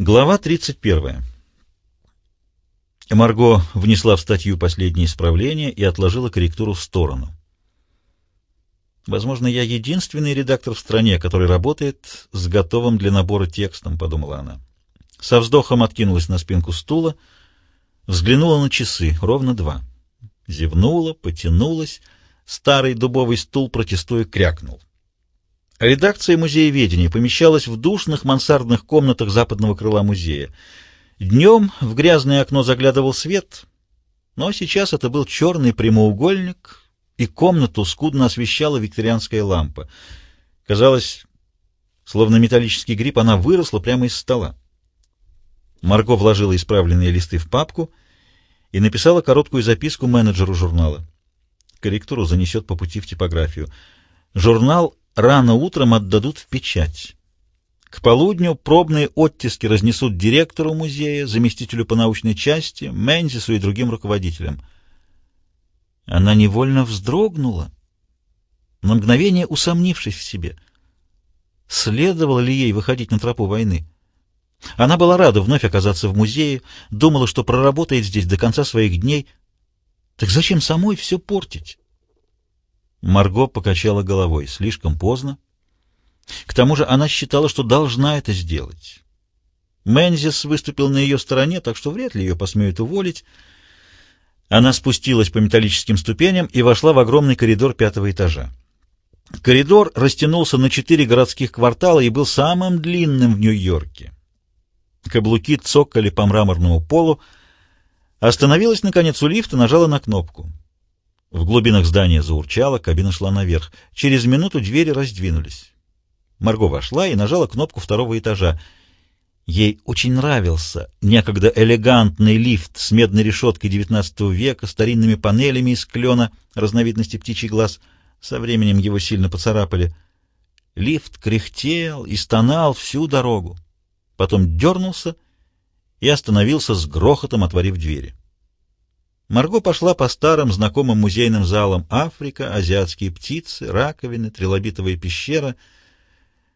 Глава 31. Марго внесла в статью последние исправления и отложила корректуру в сторону. «Возможно, я единственный редактор в стране, который работает с готовым для набора текстом», — подумала она. Со вздохом откинулась на спинку стула, взглянула на часы, ровно два. Зевнула, потянулась, старый дубовый стул, протестуя, крякнул. Редакция музееведения помещалась в душных мансардных комнатах западного крыла музея. Днем в грязное окно заглядывал свет, но сейчас это был черный прямоугольник, и комнату скудно освещала викторианская лампа. Казалось, словно металлический гриб, она выросла прямо из стола. Марго вложила исправленные листы в папку и написала короткую записку менеджеру журнала. Корректуру занесет по пути в типографию. Журнал рано утром отдадут в печать. К полудню пробные оттиски разнесут директору музея, заместителю по научной части, Мензису и другим руководителям. Она невольно вздрогнула, на мгновение усомнившись в себе. Следовало ли ей выходить на тропу войны? Она была рада вновь оказаться в музее, думала, что проработает здесь до конца своих дней. Так зачем самой все портить? Марго покачала головой. Слишком поздно. К тому же она считала, что должна это сделать. Мензис выступил на ее стороне, так что вряд ли ее посмеют уволить. Она спустилась по металлическим ступеням и вошла в огромный коридор пятого этажа. Коридор растянулся на четыре городских квартала и был самым длинным в Нью-Йорке. Каблуки цокали по мраморному полу. Остановилась, наконец, у лифта, нажала на кнопку. В глубинах здания заурчало, кабина шла наверх. Через минуту двери раздвинулись. Марго вошла и нажала кнопку второго этажа. Ей очень нравился некогда элегантный лифт с медной решеткой XIX века, старинными панелями из клена разновидности птичий глаз. Со временем его сильно поцарапали. Лифт кряхтел и стонал всю дорогу. Потом дернулся и остановился с грохотом, отворив двери. Марго пошла по старым знакомым музейным залам Африка, азиатские птицы, раковины, трилобитовая пещера.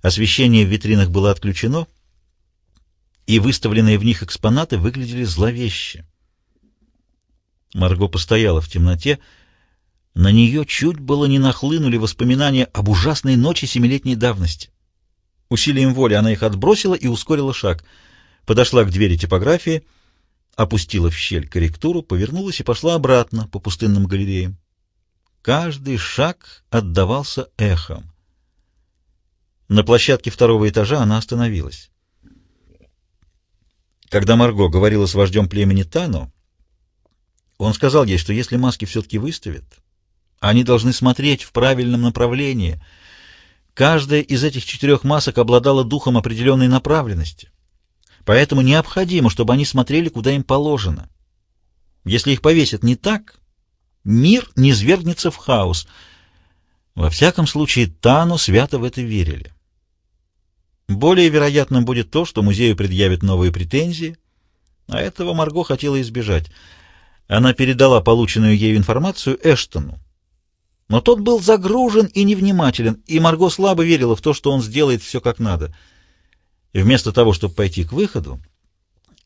Освещение в витринах было отключено, и выставленные в них экспонаты выглядели зловеще. Марго постояла в темноте. На нее чуть было не нахлынули воспоминания об ужасной ночи семилетней давности. Усилием воли она их отбросила и ускорила шаг. Подошла к двери типографии — опустила в щель корректуру, повернулась и пошла обратно по пустынным галереям. Каждый шаг отдавался эхом. На площадке второго этажа она остановилась. Когда Марго говорила с вождем племени Тано, он сказал ей, что если маски все-таки выставят, они должны смотреть в правильном направлении. Каждая из этих четырех масок обладала духом определенной направленности. Поэтому необходимо, чтобы они смотрели, куда им положено. Если их повесят не так, мир не свергнется в хаос. Во всяком случае, Тану свято в это верили. Более вероятным будет то, что музею предъявят новые претензии, а этого Марго хотела избежать. Она передала полученную ею информацию Эштону. Но тот был загружен и невнимателен, и Марго слабо верила в то, что он сделает все как надо — и вместо того, чтобы пойти к выходу,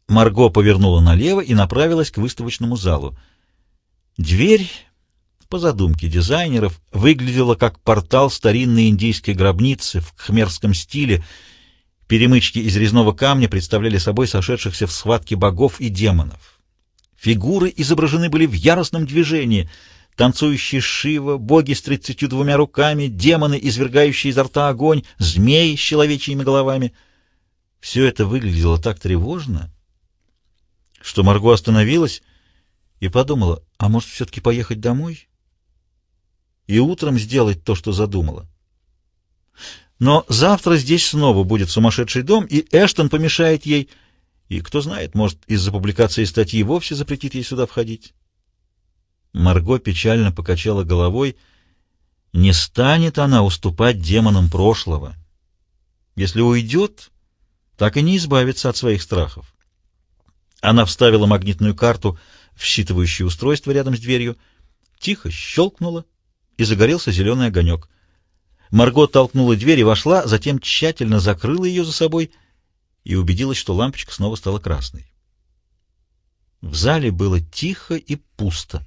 Марго повернула налево и направилась к выставочному залу. Дверь, по задумке дизайнеров, выглядела как портал старинной индийской гробницы в кхмерском стиле. Перемычки из резного камня представляли собой сошедшихся в схватке богов и демонов. Фигуры изображены были в яростном движении — танцующий Шива, боги с тридцатью двумя руками, демоны, извергающие изо рта огонь, змеи с человечьими головами — все это выглядело так тревожно, что Марго остановилась и подумала, а может, все-таки поехать домой? И утром сделать то, что задумала. Но завтра здесь снова будет сумасшедший дом, и Эштон помешает ей, и, кто знает, может, из-за публикации статьи вовсе запретит ей сюда входить. Марго печально покачала головой. Не станет она уступать демонам прошлого. Если уйдет, так и не избавиться от своих страхов. Она вставила магнитную карту в считывающее устройство рядом с дверью, тихо щелкнула, и загорелся зеленый огонек. Марго толкнула дверь и вошла, затем тщательно закрыла ее за собой и убедилась, что лампочка снова стала красной. В зале было тихо и пусто.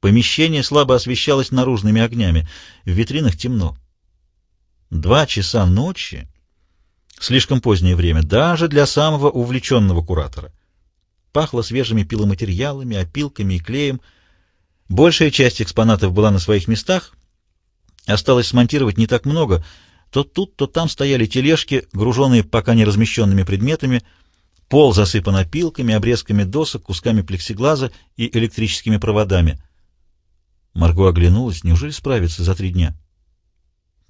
Помещение слабо освещалось наружными огнями, в витринах темно. Два часа ночи — слишком позднее время, даже для самого увлеченного куратора. Пахло свежими пиломатериалами, опилками и клеем. Большая часть экспонатов была на своих местах. Осталось смонтировать не так много. То тут, то там стояли тележки, груженные пока не размещенными предметами. Пол засыпан опилками, обрезками досок, кусками плексиглаза и электрическими проводами. Марго оглянулась. Неужели справится за три дня?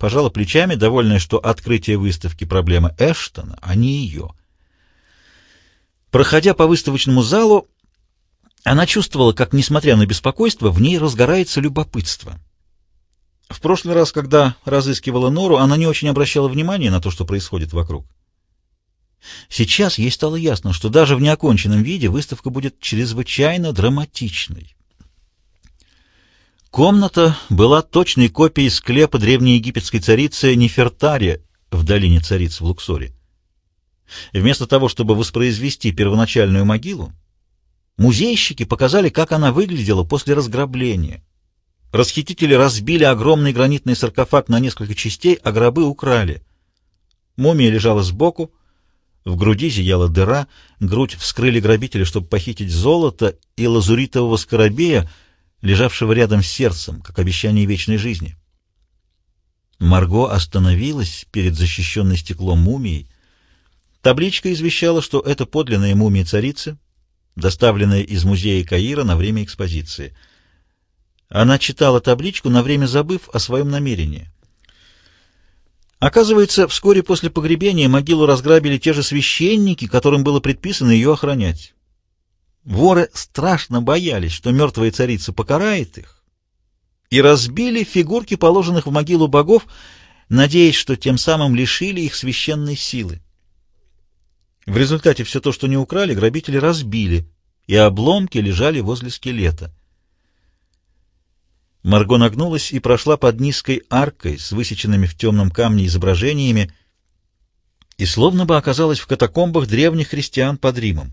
Пожала плечами, довольная, что открытие выставки — проблема Эштона, а не ее. Проходя по выставочному залу, она чувствовала, как, несмотря на беспокойство, в ней разгорается любопытство. В прошлый раз, когда разыскивала Нору, она не очень обращала внимания на то, что происходит вокруг. Сейчас ей стало ясно, что даже в неоконченном виде выставка будет чрезвычайно драматичной. Комната была точной копией склепа древнеегипетской царицы Нефертари в долине цариц в Луксоре. Вместо того, чтобы воспроизвести первоначальную могилу, музейщики показали, как она выглядела после разграбления. Расхитители разбили огромный гранитный саркофаг на несколько частей, а гробы украли. Мумия лежала сбоку, в груди зияла дыра, грудь вскрыли грабители, чтобы похитить золото и лазуритового скоробея, лежавшего рядом с сердцем, как обещание вечной жизни. Марго остановилась перед защищенной стеклом мумией, Табличка извещала, что это подлинная мумия царицы, доставленная из музея Каира на время экспозиции. Она читала табличку, на время забыв о своем намерении. Оказывается, вскоре после погребения могилу разграбили те же священники, которым было предписано ее охранять. Воры страшно боялись, что мертвая царица покарает их, и разбили фигурки положенных в могилу богов, надеясь, что тем самым лишили их священной силы. В результате все то, что не украли, грабители разбили, и обломки лежали возле скелета. Марго нагнулась и прошла под низкой аркой с высеченными в темном камне изображениями и словно бы оказалась в катакомбах древних христиан под Римом.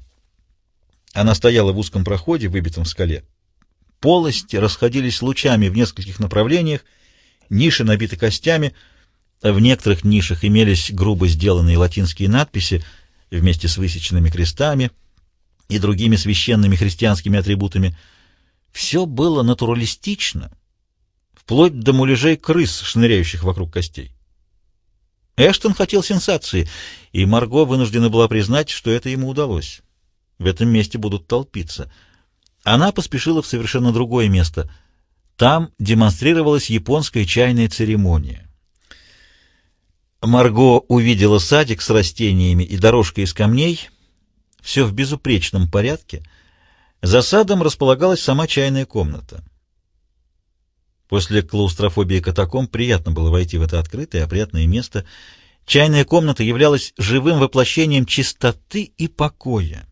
Она стояла в узком проходе, выбитом в скале. Полости расходились лучами в нескольких направлениях, ниши набиты костями, в некоторых нишах имелись грубо сделанные латинские надписи — вместе с высеченными крестами и другими священными христианскими атрибутами. Все было натуралистично, вплоть до муляжей крыс, шныряющих вокруг костей. Эштон хотел сенсации, и Марго вынуждена была признать, что это ему удалось. В этом месте будут толпиться. Она поспешила в совершенно другое место. Там демонстрировалась японская чайная церемония. Марго увидела садик с растениями и дорожкой из камней, все в безупречном порядке. За садом располагалась сама чайная комната. После клаустрофобии катаком приятно было войти в это открытое, опрятное место. Чайная комната являлась живым воплощением чистоты и покоя.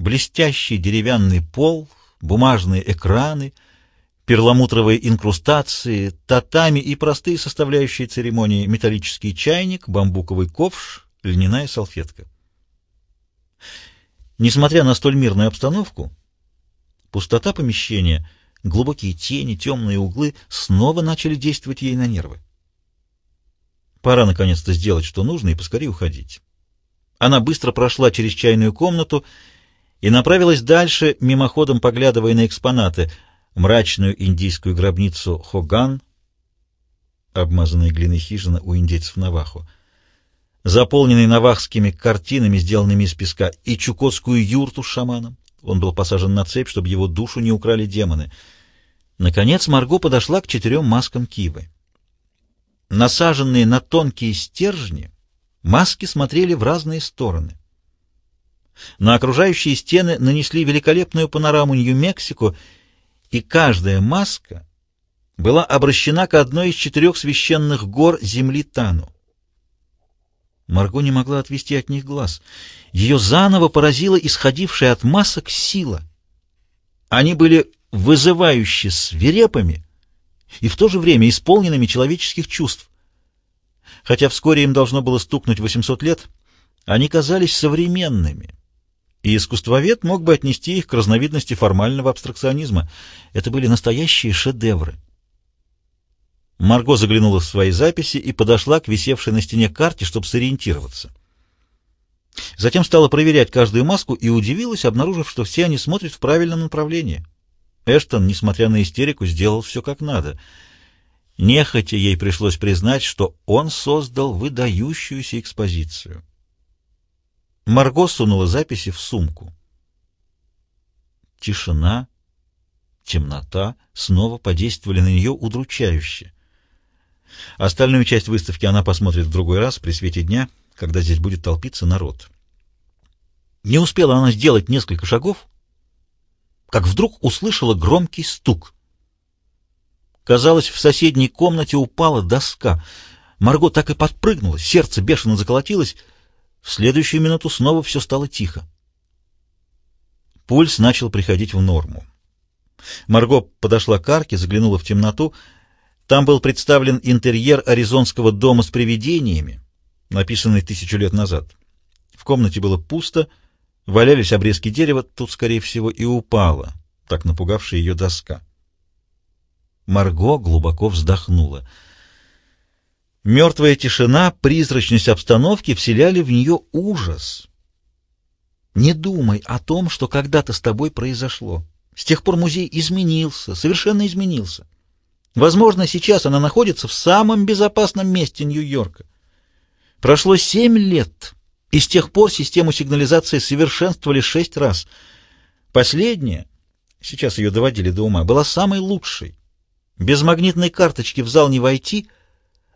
Блестящий деревянный пол, бумажные экраны — перламутровые инкрустации, татами и простые составляющие церемонии металлический чайник, бамбуковый ковш, льняная салфетка. Несмотря на столь мирную обстановку, пустота помещения, глубокие тени, темные углы снова начали действовать ей на нервы. Пора наконец-то сделать, что нужно, и поскорее уходить. Она быстро прошла через чайную комнату и направилась дальше, мимоходом поглядывая на экспонаты — мрачную индийскую гробницу Хоган, обмазанная глиной хижина у индейцев Навахо, заполненный навахскими картинами, сделанными из песка, и чукотскую юрту с шаманом. Он был посажен на цепь, чтобы его душу не украли демоны. Наконец Марго подошла к четырем маскам кивы. Насаженные на тонкие стержни, маски смотрели в разные стороны. На окружающие стены нанесли великолепную панораму Нью-Мексико и каждая маска была обращена к одной из четырех священных гор земли Тану. Марго не могла отвести от них глаз. Ее заново поразила исходившая от масок сила. Они были вызывающе свирепыми и в то же время исполненными человеческих чувств. Хотя вскоре им должно было стукнуть 800 лет, Они казались современными, и искусствовед мог бы отнести их к разновидности формального абстракционизма. Это были настоящие шедевры. Марго заглянула в свои записи и подошла к висевшей на стене карте, чтобы сориентироваться. Затем стала проверять каждую маску и удивилась, обнаружив, что все они смотрят в правильном направлении. Эштон, несмотря на истерику, сделал все как надо. Нехотя ей пришлось признать, что он создал выдающуюся экспозицию. Марго сунула записи в сумку. Тишина, темнота снова подействовали на нее удручающе. Остальную часть выставки она посмотрит в другой раз при свете дня, когда здесь будет толпиться народ. Не успела она сделать несколько шагов, как вдруг услышала громкий стук. Казалось, в соседней комнате упала доска. Марго так и подпрыгнула, сердце бешено заколотилось. В следующую минуту снова все стало тихо. Пульс начал приходить в норму. Марго подошла к арке, заглянула в темноту — там был представлен интерьер аризонского дома с привидениями, написанный тысячу лет назад. В комнате было пусто, валялись обрезки дерева, тут, скорее всего, и упала, так напугавшая ее доска. Марго глубоко вздохнула. Мертвая тишина, призрачность обстановки вселяли в нее ужас. Не думай о том, что когда-то с тобой произошло. С тех пор музей изменился, совершенно изменился. Возможно, сейчас она находится в самом безопасном месте Нью-Йорка. Прошло семь лет, и с тех пор систему сигнализации совершенствовали шесть раз. Последняя, сейчас ее доводили до ума, была самой лучшей. Без магнитной карточки в зал не войти,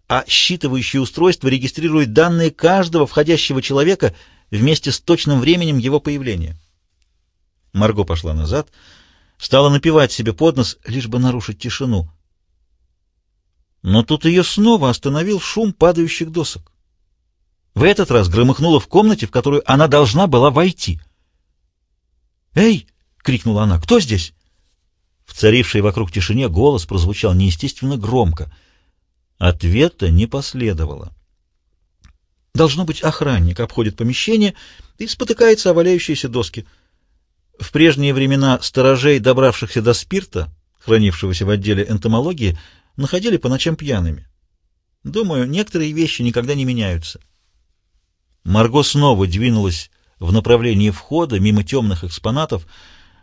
а считывающее устройство регистрирует данные каждого входящего человека вместе с точным временем его появления. Марго пошла назад, стала напевать себе под нос, лишь бы нарушить тишину — но тут ее снова остановил шум падающих досок. В этот раз громыхнуло в комнате, в которую она должна была войти. «Эй!» — крикнула она. «Кто здесь?» В царившей вокруг тишине голос прозвучал неестественно громко. Ответа не последовало. Должно быть, охранник обходит помещение и спотыкается о валяющиеся доски. В прежние времена сторожей, добравшихся до спирта, хранившегося в отделе энтомологии, находили по ночам пьяными. Думаю, некоторые вещи никогда не меняются. Марго снова двинулась в направлении входа, мимо темных экспонатов.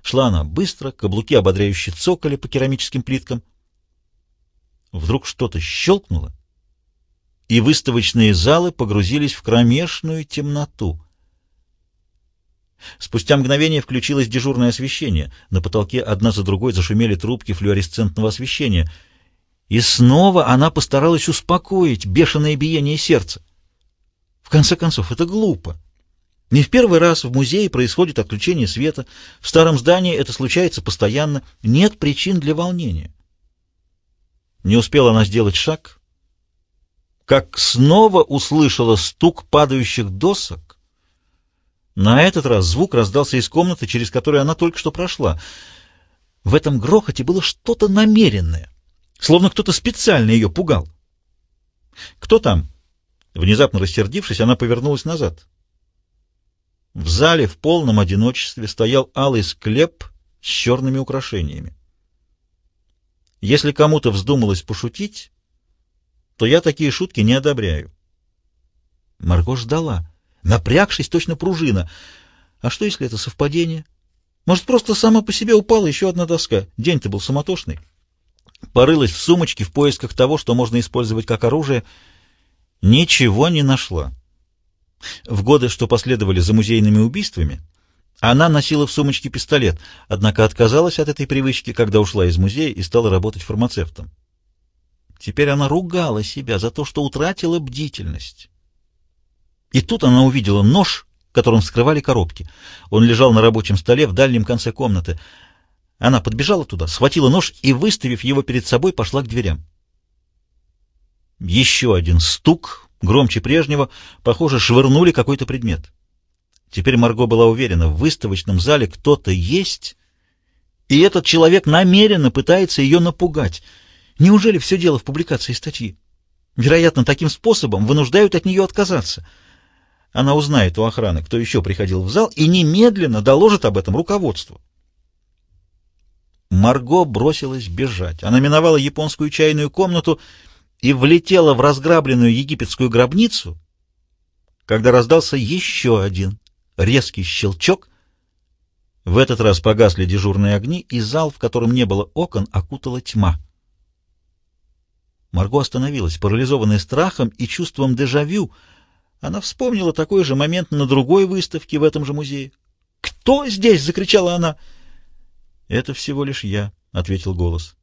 Шла она быстро, каблуки ободряюще цокали по керамическим плиткам. Вдруг что-то щелкнуло, и выставочные залы погрузились в кромешную темноту. Спустя мгновение включилось дежурное освещение. На потолке одна за другой зашумели трубки флуоресцентного освещения — и снова она постаралась успокоить бешеное биение сердца. В конце концов, это глупо. Не в первый раз в музее происходит отключение света. В старом здании это случается постоянно. Нет причин для волнения. Не успела она сделать шаг, как снова услышала стук падающих досок. На этот раз звук раздался из комнаты, через которую она только что прошла. В этом грохоте было что-то намеренное словно кто-то специально ее пугал. «Кто там?» Внезапно рассердившись, она повернулась назад. В зале в полном одиночестве стоял алый склеп с черными украшениями. Если кому-то вздумалось пошутить, то я такие шутки не одобряю. Марго ждала, напрягшись точно пружина. А что, если это совпадение? Может, просто сама по себе упала еще одна доска? День-то был суматошный порылась в сумочке в поисках того, что можно использовать как оружие, ничего не нашла. В годы, что последовали за музейными убийствами, она носила в сумочке пистолет, однако отказалась от этой привычки, когда ушла из музея и стала работать фармацевтом. Теперь она ругала себя за то, что утратила бдительность. И тут она увидела нож, которым вскрывали коробки. Он лежал на рабочем столе в дальнем конце комнаты — она подбежала туда, схватила нож и, выставив его перед собой, пошла к дверям. Еще один стук, громче прежнего, похоже, швырнули какой-то предмет. Теперь Марго была уверена, в выставочном зале кто-то есть, и этот человек намеренно пытается ее напугать. Неужели все дело в публикации статьи? Вероятно, таким способом вынуждают от нее отказаться. Она узнает у охраны, кто еще приходил в зал, и немедленно доложит об этом руководству. Марго бросилась бежать. Она миновала японскую чайную комнату и влетела в разграбленную египетскую гробницу, когда раздался еще один резкий щелчок. В этот раз погасли дежурные огни, и зал, в котором не было окон, окутала тьма. Марго остановилась, парализованная страхом и чувством дежавю. Она вспомнила такой же момент на другой выставке в этом же музее. «Кто здесь?» — закричала она. «Это всего лишь я», — ответил голос.